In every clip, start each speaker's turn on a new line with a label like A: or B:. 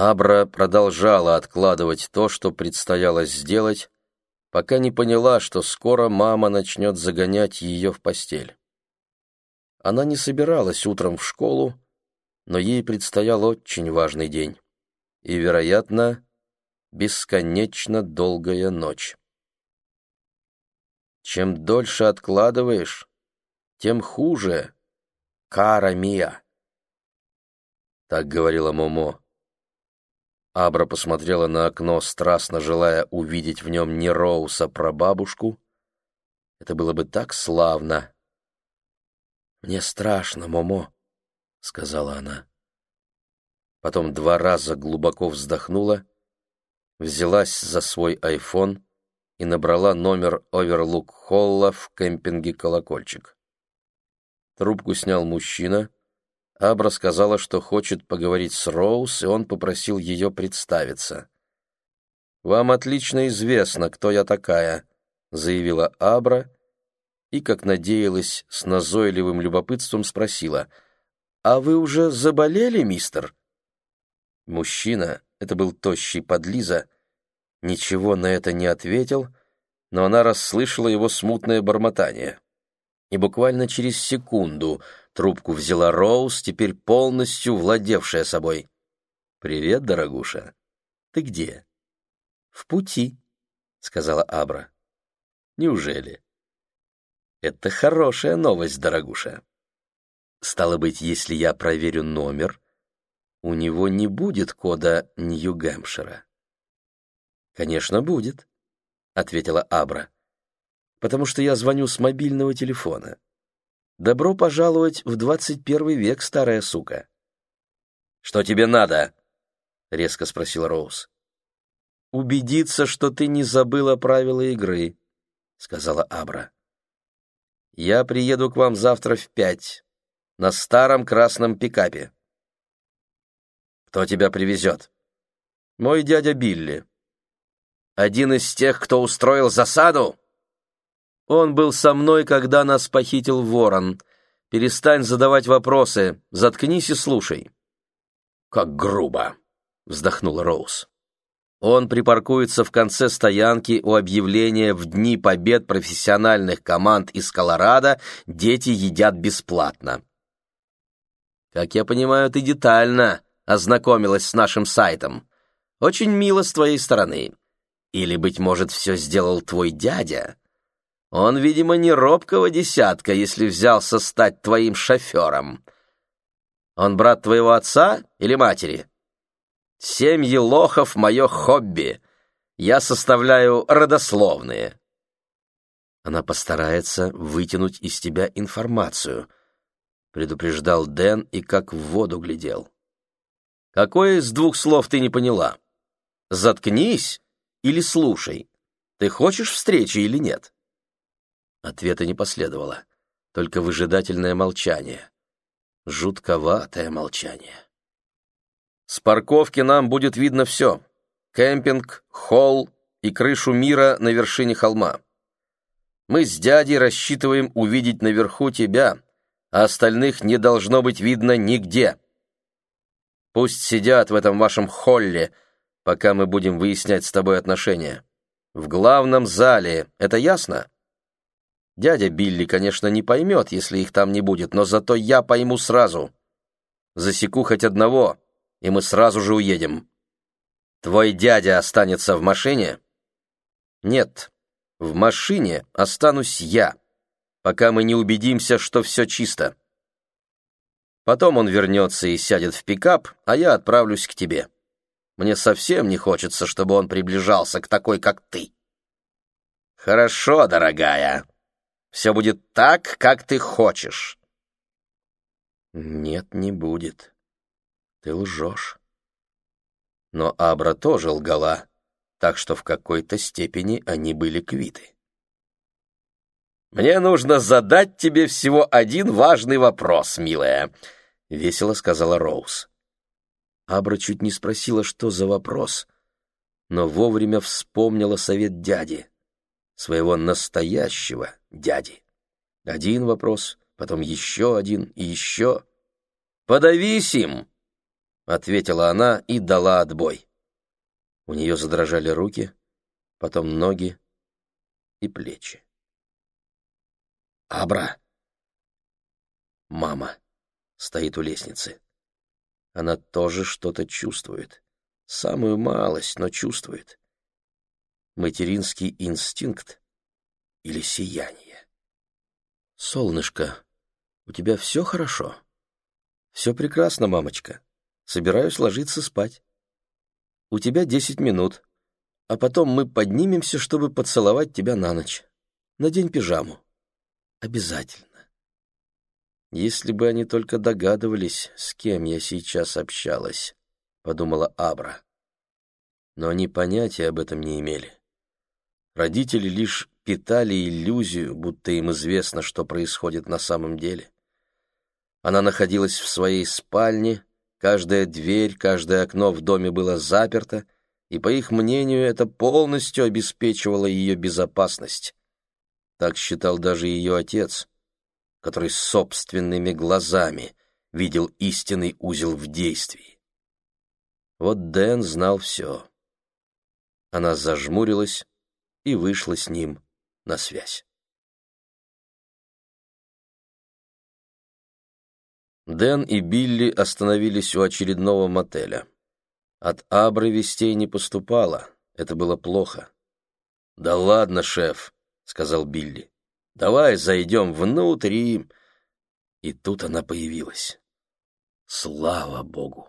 A: Абра продолжала откладывать то, что предстояло сделать, пока не поняла, что скоро мама начнет загонять ее в постель. Она не собиралась утром в школу, но ей предстоял очень важный день и, вероятно, бесконечно долгая ночь. Чем дольше откладываешь, тем хуже, cara mia. Так говорила Момо. Абра посмотрела на окно, страстно желая увидеть в нем не Роуз, а прабабушку. Это было бы так славно. «Мне страшно, Момо», — сказала она. Потом два раза глубоко вздохнула, взялась за свой айфон и набрала номер Оверлук Холла в кемпинге «Колокольчик». Трубку снял мужчина — Абра сказала, что хочет поговорить с Роуз, и он попросил ее представиться. «Вам отлично известно, кто я такая», — заявила Абра, и, как надеялась, с назойливым любопытством спросила, «А вы уже заболели, мистер?» Мужчина, это был тощий подлиза, ничего на это не ответил, но она расслышала его смутное бормотание. И буквально через секунду Трубку взяла Роуз, теперь полностью владевшая собой. «Привет, дорогуша. Ты где?» «В пути», — сказала Абра. «Неужели?» «Это хорошая новость, дорогуша. Стало быть, если я проверю номер, у него не будет кода Нью-Гэмпшира». «Конечно, будет», — ответила Абра, «потому что я звоню с мобильного телефона». Добро пожаловать в двадцать первый век, старая сука. Что тебе надо? резко спросил Роуз. Убедиться, что ты не забыла правила игры, сказала Абра. Я приеду к вам завтра в пять на старом красном пикапе. Кто тебя привезет? Мой дядя Билли. Один из тех, кто устроил засаду? Он был со мной, когда нас похитил ворон. Перестань задавать вопросы, заткнись и слушай». «Как грубо!» — вздохнула Роуз. Он припаркуется в конце стоянки у объявления «В дни побед профессиональных команд из Колорадо дети едят бесплатно». Как я понимаю, ты детально ознакомилась с нашим сайтом. Очень мило с твоей стороны. Или, быть может, все сделал твой дядя? Он, видимо, не робкого десятка, если взялся стать твоим шофером. Он брат твоего отца или матери? Семьи лохов — мое хобби. Я составляю родословные. Она постарается вытянуть из тебя информацию, предупреждал Дэн и как в воду глядел. Какое из двух слов ты не поняла? Заткнись или слушай. Ты хочешь встречи или нет? Ответа не последовало, только выжидательное молчание. Жутковатое молчание. С парковки нам будет видно все. Кемпинг, холл и крышу мира на вершине холма. Мы с дядей рассчитываем увидеть наверху тебя, а остальных не должно быть видно нигде. Пусть сидят в этом вашем холле, пока мы будем выяснять с тобой отношения. В главном зале, это ясно? Дядя Билли, конечно, не поймет, если их там не будет, но зато я пойму сразу. Засеку хоть одного, и мы сразу же уедем. Твой дядя останется в машине? Нет, в машине останусь я, пока мы не убедимся, что все чисто. Потом он вернется и сядет в пикап, а я отправлюсь к тебе. Мне совсем не хочется, чтобы он приближался к такой, как ты. Хорошо, дорогая, все будет так, как ты хочешь. Нет, не будет. Ты лжешь. Но Абра тоже лгала, так что в какой-то степени они были квиты. «Мне нужно задать тебе всего один важный вопрос, милая», — весело сказала Роуз. Абра чуть не спросила, что за вопрос, но вовремя вспомнила совет дяди своего настоящего дяди. Один вопрос, потом еще один и еще. «Подавись им!» ответила она и дала отбой. У нее задрожали руки, потом ноги и плечи. «Абра!» Мама стоит у лестницы. Она тоже что-то чувствует. Самую малость, но чувствует. Материнский инстинкт или сияние. «Солнышко, у тебя все хорошо?» «Все прекрасно, мамочка. Собираюсь ложиться спать. У тебя десять минут, а потом мы поднимемся, чтобы поцеловать тебя на ночь. Надень пижаму. Обязательно». «Если бы они только догадывались, с кем я сейчас общалась», — подумала Абра. Но они понятия об этом не имели. Родители лишь питали иллюзию, будто им известно, что происходит на самом деле. Она находилась в своей спальне, каждая дверь, каждое окно в доме было заперто, и, по их мнению, это полностью обеспечивало ее безопасность. Так считал даже ее отец, который собственными глазами видел истинный узел в действии. Вот Дэн знал все. Она зажмурилась и вышла с ним на связь. Дэн и Билли остановились у очередного мотеля. От Абры вестей не поступало, это было плохо. «Да ладно, шеф», — сказал Билли. «Давай зайдем внутрь и...» И тут она появилась. Слава богу!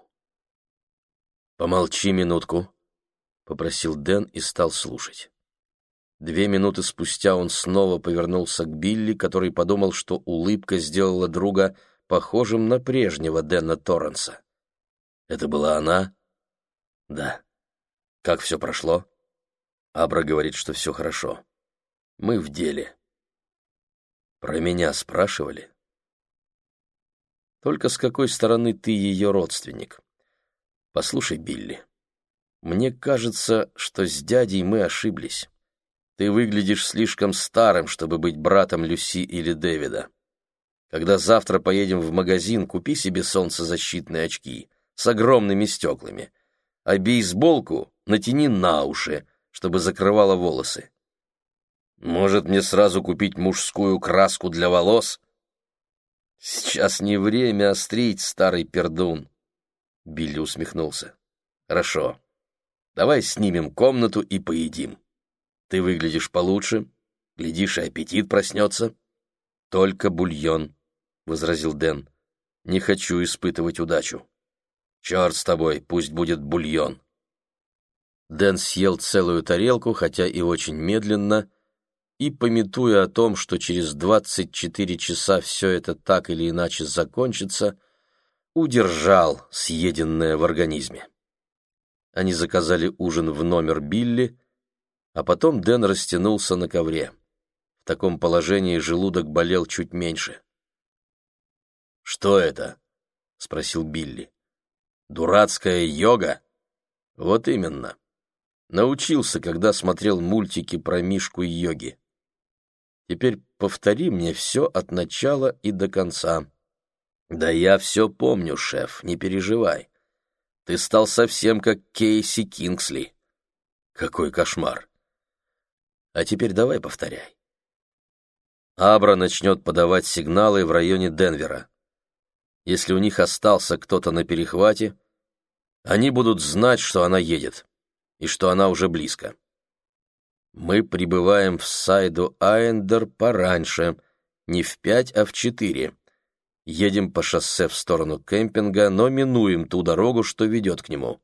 A: «Помолчи минутку», — попросил Дэн и стал слушать. Две минуты спустя он снова повернулся к Билли, который подумал, что улыбка сделала друга похожим на прежнего Дэна Торренса. «Это была она?» «Да». «Как все прошло?» Абра говорит, что все хорошо. «Мы в деле». «Про меня спрашивали?» «Только с какой стороны ты ее родственник?» «Послушай, Билли, мне кажется, что с дядей мы ошиблись». Ты выглядишь слишком старым, чтобы быть братом Люси или Дэвида. Когда завтра поедем в магазин, купи себе солнцезащитные очки с огромными стеклами, а бейсболку натяни на уши, чтобы закрывала волосы. Может, мне сразу купить мужскую краску для волос? Сейчас не время острить, старый пердун. Билли усмехнулся. Хорошо. Давай снимем комнату и поедим. Ты выглядишь получше, глядишь, и аппетит проснется. Только бульон, — возразил Дэн. Не хочу испытывать удачу. Черт с тобой, пусть будет бульон. Дэн съел целую тарелку, хотя и очень медленно, и, пометуя о том, что через двадцать четыре часа все это так или иначе закончится, удержал съеденное в организме. Они заказали ужин в номер Билли, а потом Дэн растянулся на ковре. В таком положении желудок болел чуть меньше. «Что это?» — спросил Билли. «Дурацкая йога?» «Вот именно. Научился, когда смотрел мультики про Мишку йоги. Теперь повтори мне все от начала и до конца». «Да я все помню, шеф, не переживай. Ты стал совсем как Кейси Кингсли». «Какой кошмар!» А теперь давай повторяй. Абра начнет подавать сигналы в районе Денвера. Если у них остался кто-то на перехвате, они будут знать, что она едет, и что она уже близко. Мы прибываем в Сайду Айндер пораньше, не в пять, а в четыре. Едем по шоссе в сторону кемпинга, но минуем ту дорогу, что ведет к нему.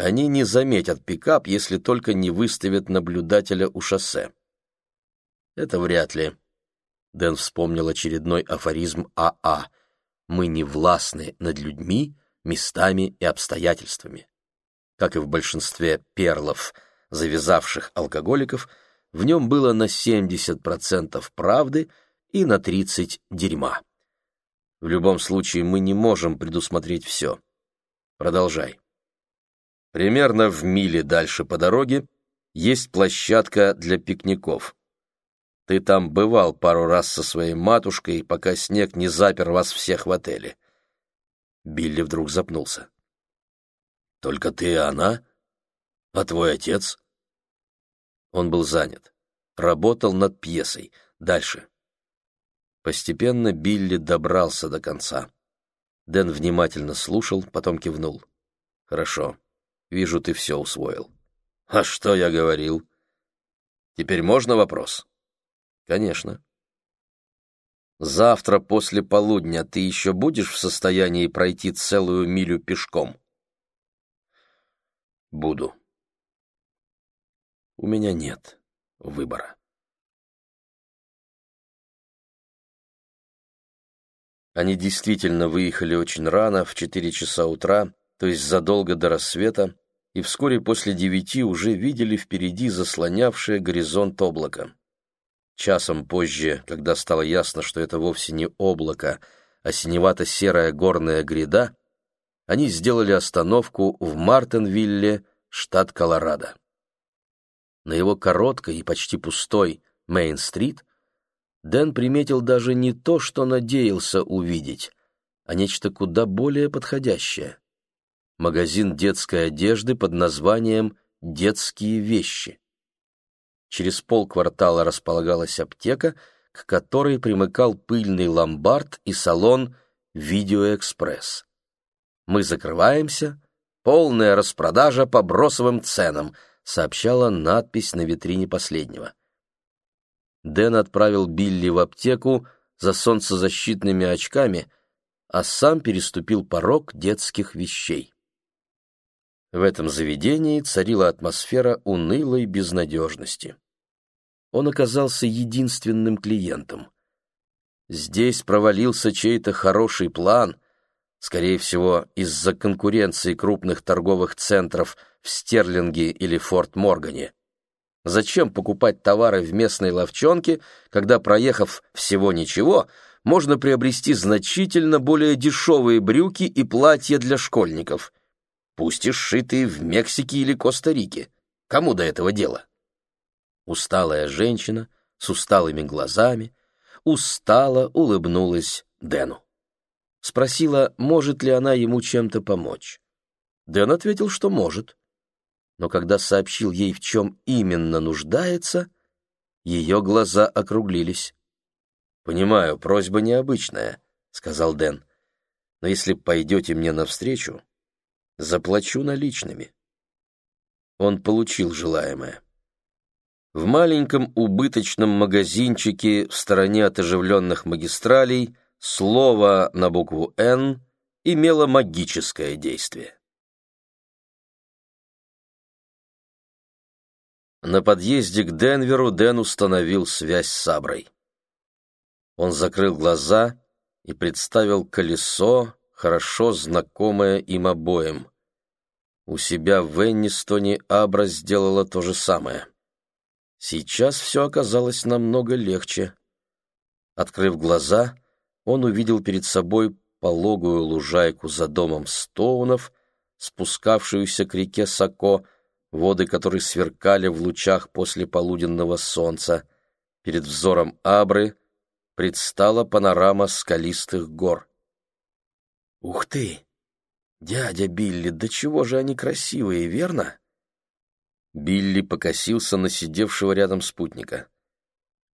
A: Они не заметят пикап, если только не выставят наблюдателя у шоссе. Это вряд ли. Дэн вспомнил очередной афоризм АА. Мы не властны над людьми, местами и обстоятельствами. Как и в большинстве перлов, завязавших алкоголиков, в нем было на 70% правды и на 30% дерьма. В любом случае мы не можем предусмотреть все. Продолжай. Примерно в миле дальше по дороге есть площадка для пикников. Ты там бывал пару раз со своей матушкой, пока снег не запер вас всех в отеле. Билли вдруг запнулся. Только ты и она? А твой отец? Он был занят. Работал над пьесой. Дальше. Постепенно Билли добрался до конца. Дэн внимательно слушал, потом кивнул. «Хорошо. Вижу, ты все усвоил». «А что я говорил?» «Теперь можно вопрос?» «Конечно». «Завтра после полудня ты еще будешь в состоянии пройти целую милю пешком?» «Буду». «У меня нет выбора». Они действительно выехали очень рано, в четыре часа утра, то есть задолго до рассвета, и вскоре после девяти уже видели впереди заслонявшее горизонт облако. Часом позже, когда стало ясно, что это вовсе не облако, а синевато-серая горная гряда, они сделали остановку в Мартенвилле, штат Колорадо. На его короткой и почти пустой Мейн-стрит Дэн приметил даже не то, что надеялся увидеть, а нечто куда более подходящее. Магазин детской одежды под названием «Детские вещи». Через полквартала располагалась аптека, к которой примыкал пыльный ломбард и салон «Видеоэкспресс». «Мы закрываемся. Полная распродажа по бросовым ценам», сообщала надпись на витрине последнего. Дэн отправил Билли в аптеку за солнцезащитными очками, а сам переступил порог детских вещей. В этом заведении царила атмосфера унылой безнадежности. Он оказался единственным клиентом. Здесь провалился чей-то хороший план, скорее всего, из-за конкуренции крупных торговых центров в Стерлинге или Форт-Моргане. Зачем покупать товары в местной ловчонке, когда, проехав всего ничего, можно приобрести значительно более дешевые брюки и платья для школьников, пусть и сшитые в Мексике или Коста-Рике. Кому до этого дела? Усталая женщина с усталыми глазами устало улыбнулась Дэну. Спросила, может ли она ему чем-то помочь. Дэн ответил, что может но когда сообщил ей, в чем именно нуждается, ее глаза округлились. «Понимаю, просьба необычная», — сказал Дэн, «но если пойдете мне навстречу, заплачу наличными». Он получил желаемое. В маленьком убыточном магазинчике в стороне от оживленных магистралей слово на букву «Н» имело магическое действие. На подъезде к Денверу Дэн установил связь с Саброй. Он закрыл глаза и представил колесо, хорошо знакомое им обоим. У себя в Эннистоне Абра сделала то же самое. Сейчас все оказалось намного легче. Открыв глаза, он увидел перед собой пологую лужайку за домом Стоунов, спускавшуюся к реке Сако, воды которой сверкали в лучах после полуденного солнца. Перед взором Абры предстала панорама скалистых гор. «Ух ты! Дядя Билли, да чего же они красивые, верно?» Билли покосился на сидевшего рядом спутника.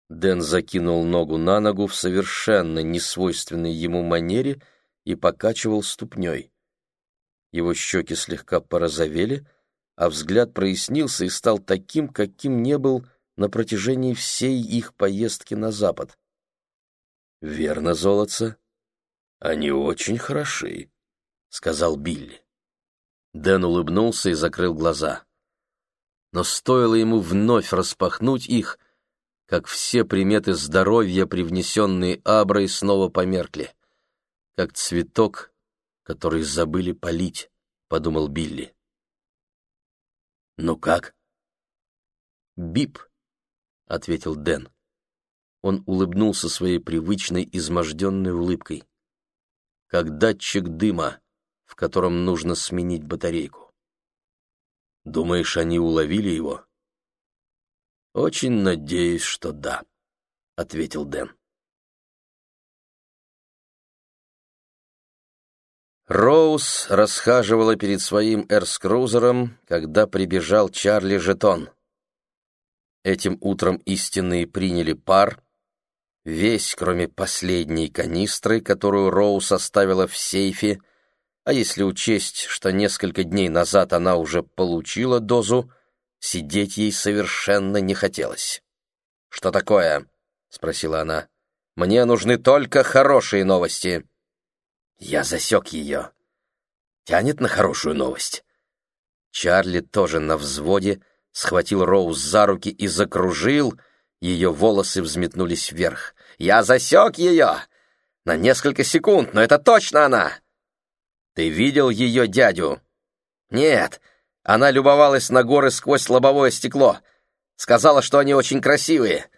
A: Дэн закинул ногу на ногу в совершенно несвойственной ему манере и покачивал ступней. Его щеки слегка порозовели — а взгляд прояснился и стал таким, каким не был на протяжении всей их поездки на запад. «Верно, золотце. Они очень хороши», — сказал Билли. Дэн улыбнулся и закрыл глаза. Но стоило ему вновь распахнуть их, как все приметы здоровья, привнесенные Аброй, снова померкли. Как цветок, который забыли полить, — подумал Билли. «Ну как?» «Бип», — ответил Дэн. Он улыбнулся своей привычной изможденной улыбкой. «Как датчик дыма, в котором нужно сменить батарейку». «Думаешь, они уловили его?» «Очень надеюсь, что да», — ответил Дэн. Роуз расхаживала перед своим эрскрузером, когда прибежал Чарли Жетон. Этим утром истинные приняли пар, весь, кроме последней канистры, которую Роуз оставила в сейфе, а если учесть, что несколько дней назад она уже получила дозу, сидеть ей совершенно не хотелось. «Что такое?» — спросила она. «Мне нужны только хорошие новости». Я засек ее. Тянет на хорошую новость. Чарли тоже на взводе, схватил Роуз за руки и закружил, ее волосы взметнулись вверх. «Я засек ее! На несколько секунд, но это точно она!» «Ты видел ее дядю?» «Нет, она любовалась на горы сквозь лобовое стекло. Сказала, что они очень красивые».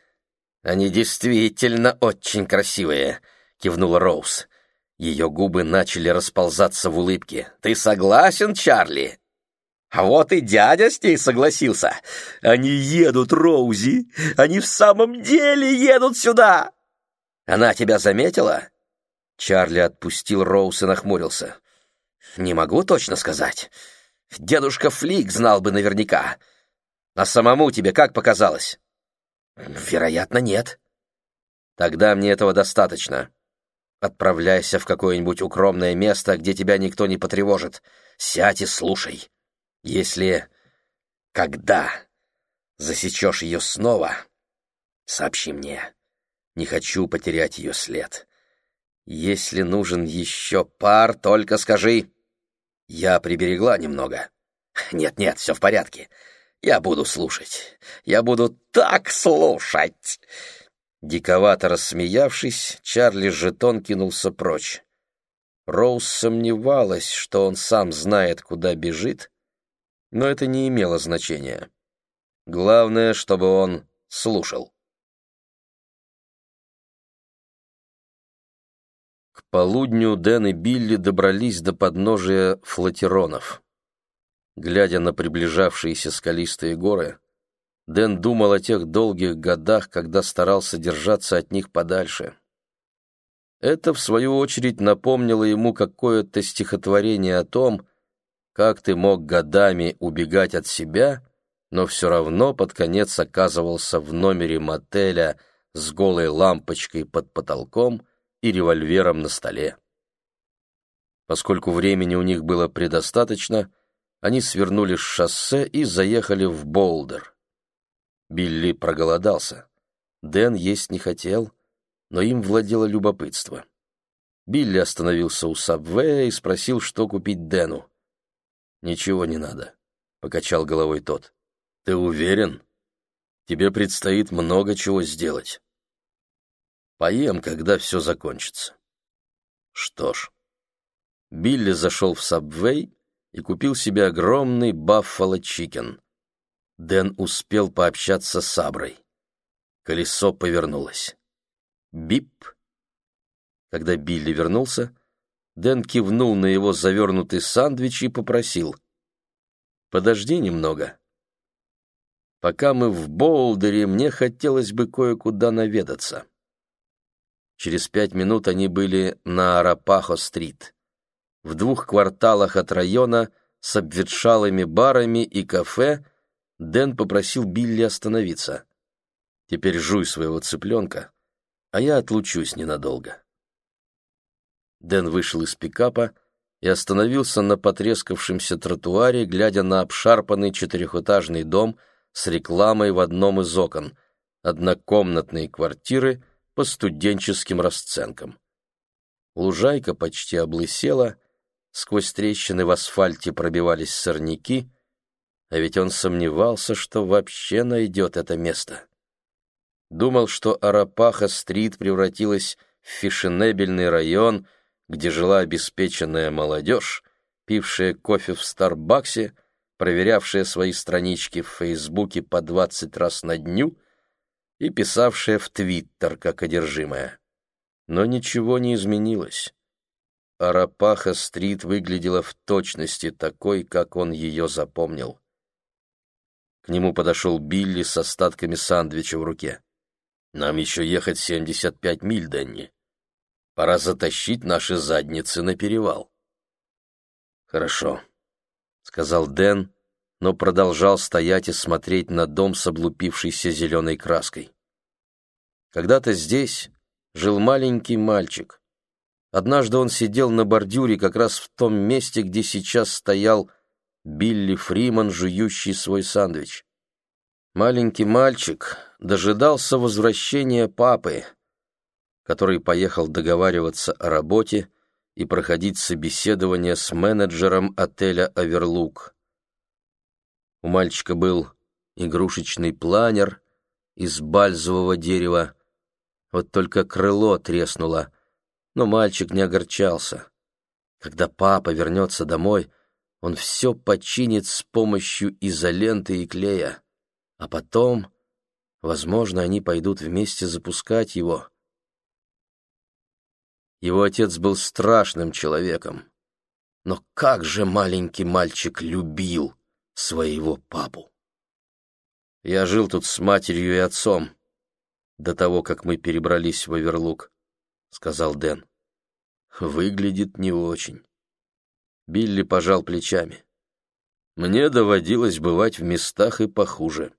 A: «Они действительно очень красивые», — кивнула Роуз. Ее губы начали расползаться в улыбке. «Ты согласен, Чарли?» «А вот и дядя с ней согласился. Они едут, Роузи. Они в самом деле едут сюда!» «Она тебя заметила?» Чарли отпустил Роуз и нахмурился. «Не могу точно сказать. Дедушка Флик знал бы наверняка. А самому тебе как показалось?» «Вероятно, нет». «Тогда мне этого достаточно». Отправляйся в какое-нибудь укромное место, где тебя никто не потревожит. Сядь и слушай. Если... когда засечешь ее снова, сообщи мне. Не хочу потерять ее след. Если нужен еще пар, только скажи. Я приберегла немного. Нет-нет, все в порядке. Я буду слушать. Я буду так слушать. Диковато рассмеявшись, Чарли жетон кинулся прочь. Роуз сомневалась, что он сам знает, куда бежит, но это не имело значения. Главное, чтобы он слушал. К полудню Дэн и Билли добрались до подножия флотиронов. Глядя на приближавшиеся скалистые горы, Дэн думал о тех долгих годах, когда старался держаться от них подальше. Это, в свою очередь, напомнило ему какое-то стихотворение о том, как ты мог годами убегать от себя, но все равно под конец оказывался в номере мотеля с голой лампочкой под потолком и револьвером на столе. Поскольку времени у них было предостаточно, они свернули с шоссе и заехали в Болдер. Билли проголодался. Дэн есть не хотел, но им владело любопытство. Билли остановился у Сабвея и спросил, что купить Дэну. «Ничего не надо», — покачал головой тот. «Ты уверен? Тебе предстоит много чего сделать. Поем, когда все закончится». Что ж. Билли зашел в Сабвей и купил себе огромный баффало-чикен — Дэн успел пообщаться с Аброй. Колесо повернулось. Бип! Когда Билли вернулся, Дэн кивнул на его завернутый сандвич и попросил. «Подожди немного. Пока мы в Болдере, мне хотелось бы кое-куда наведаться». Через пять минут они были на Арапахо-стрит. В двух кварталах от района с обветшалыми барами и кафе — Дэн попросил Билли остановиться. «Теперь жуй своего цыпленка, а я отлучусь ненадолго». Дэн вышел из пикапа и остановился на потрескавшемся тротуаре, глядя на обшарпанный четырехэтажный дом с рекламой в одном из окон, однокомнатные квартиры по студенческим расценкам. Лужайка почти облысела, сквозь трещины в асфальте пробивались сорняки — а ведь он сомневался, что вообще найдет это место. Думал, что Арапаха-стрит превратилась в фешенебельный район, где жила обеспеченная молодежь, пившая кофе в Старбаксе, проверявшая свои странички в Фейсбуке по двадцать раз на дню и писавшая в Твиттер как одержимая. Но ничего не изменилось. Арапаха-стрит выглядела в точности такой, как он ее запомнил. К нему подошел Билли с остатками сандвича в руке. «Нам еще ехать семьдесят пять миль, Дэнни. Пора затащить наши задницы на перевал». «Хорошо», — сказал Дэн, но продолжал стоять и смотреть на дом с облупившейся зеленой краской. Когда-то здесь жил маленький мальчик. Однажды он сидел на бордюре как раз в том месте, где сейчас стоял Билли Фриман, жующий свой сандвич. Маленький мальчик дожидался возвращения папы, который поехал договариваться о работе и проходить собеседование с менеджером отеля «Оверлук». У мальчика был игрушечный планер из бальзового дерева, вот только крыло треснуло, но мальчик не огорчался. Когда папа вернется домой, он все починит с помощью изоленты и клея, а потом, возможно, они пойдут вместе запускать его. Его отец был страшным человеком, но как же маленький мальчик любил своего папу. Я жил тут с матерью и отцом до того, как мы перебрались в Оверлук, — сказал Дэн. Выглядит не очень. Билли пожал плечами. Мне доводилось бывать в местах и похуже.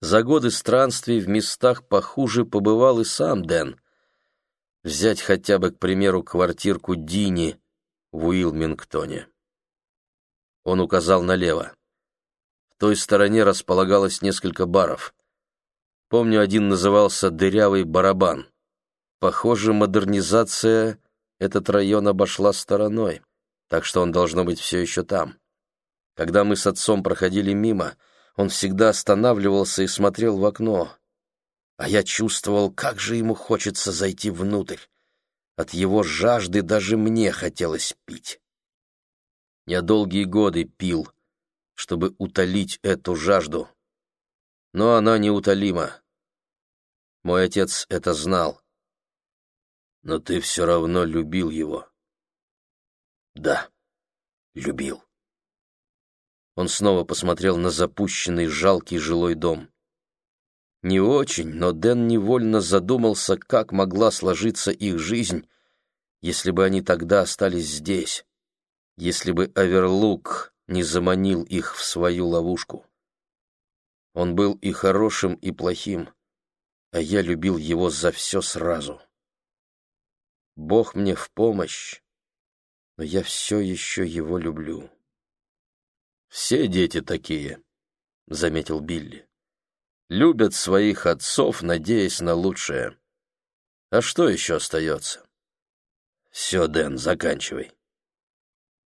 A: За годы странствий в местах похуже побывал и сам Дэн. Взять хотя бы, к примеру, квартирку Дини в Уилмингтоне. Он указал налево. В той стороне располагалось несколько баров. Помню, один назывался «Дырявый барабан». Похоже, модернизация этот район обошла стороной, так что он должно быть все еще там. Когда мы с отцом проходили мимо, он всегда останавливался и смотрел в окно. А я чувствовал, как же ему хочется зайти внутрь. От его жажды даже мне хотелось пить. Я долгие годы пил, чтобы утолить эту жажду. Но она неутолима. Мой отец это знал. Но ты все равно любил его. Да, любил. Он снова посмотрел на запущенный жалкий жилой дом. Не очень, но Дэн невольно задумался, как могла сложиться их жизнь, если бы они тогда остались здесь если бы Аверлук не заманил их в свою ловушку. Он был и хорошим, и плохим, а я любил его за все сразу. Бог мне в помощь, но я все еще его люблю. «Все дети такие», — заметил Билли. «Любят своих отцов, надеясь на лучшее. А что еще остается?» «Все, Дэн, заканчивай».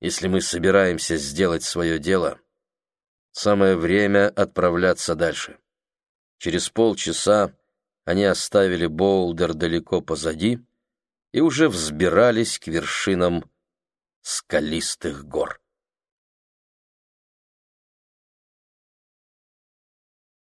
A: Если мы собираемся сделать свое дело, самое время отправляться дальше. Через полчаса они оставили Боулдер далеко позади и уже взбирались к вершинам скалистых гор.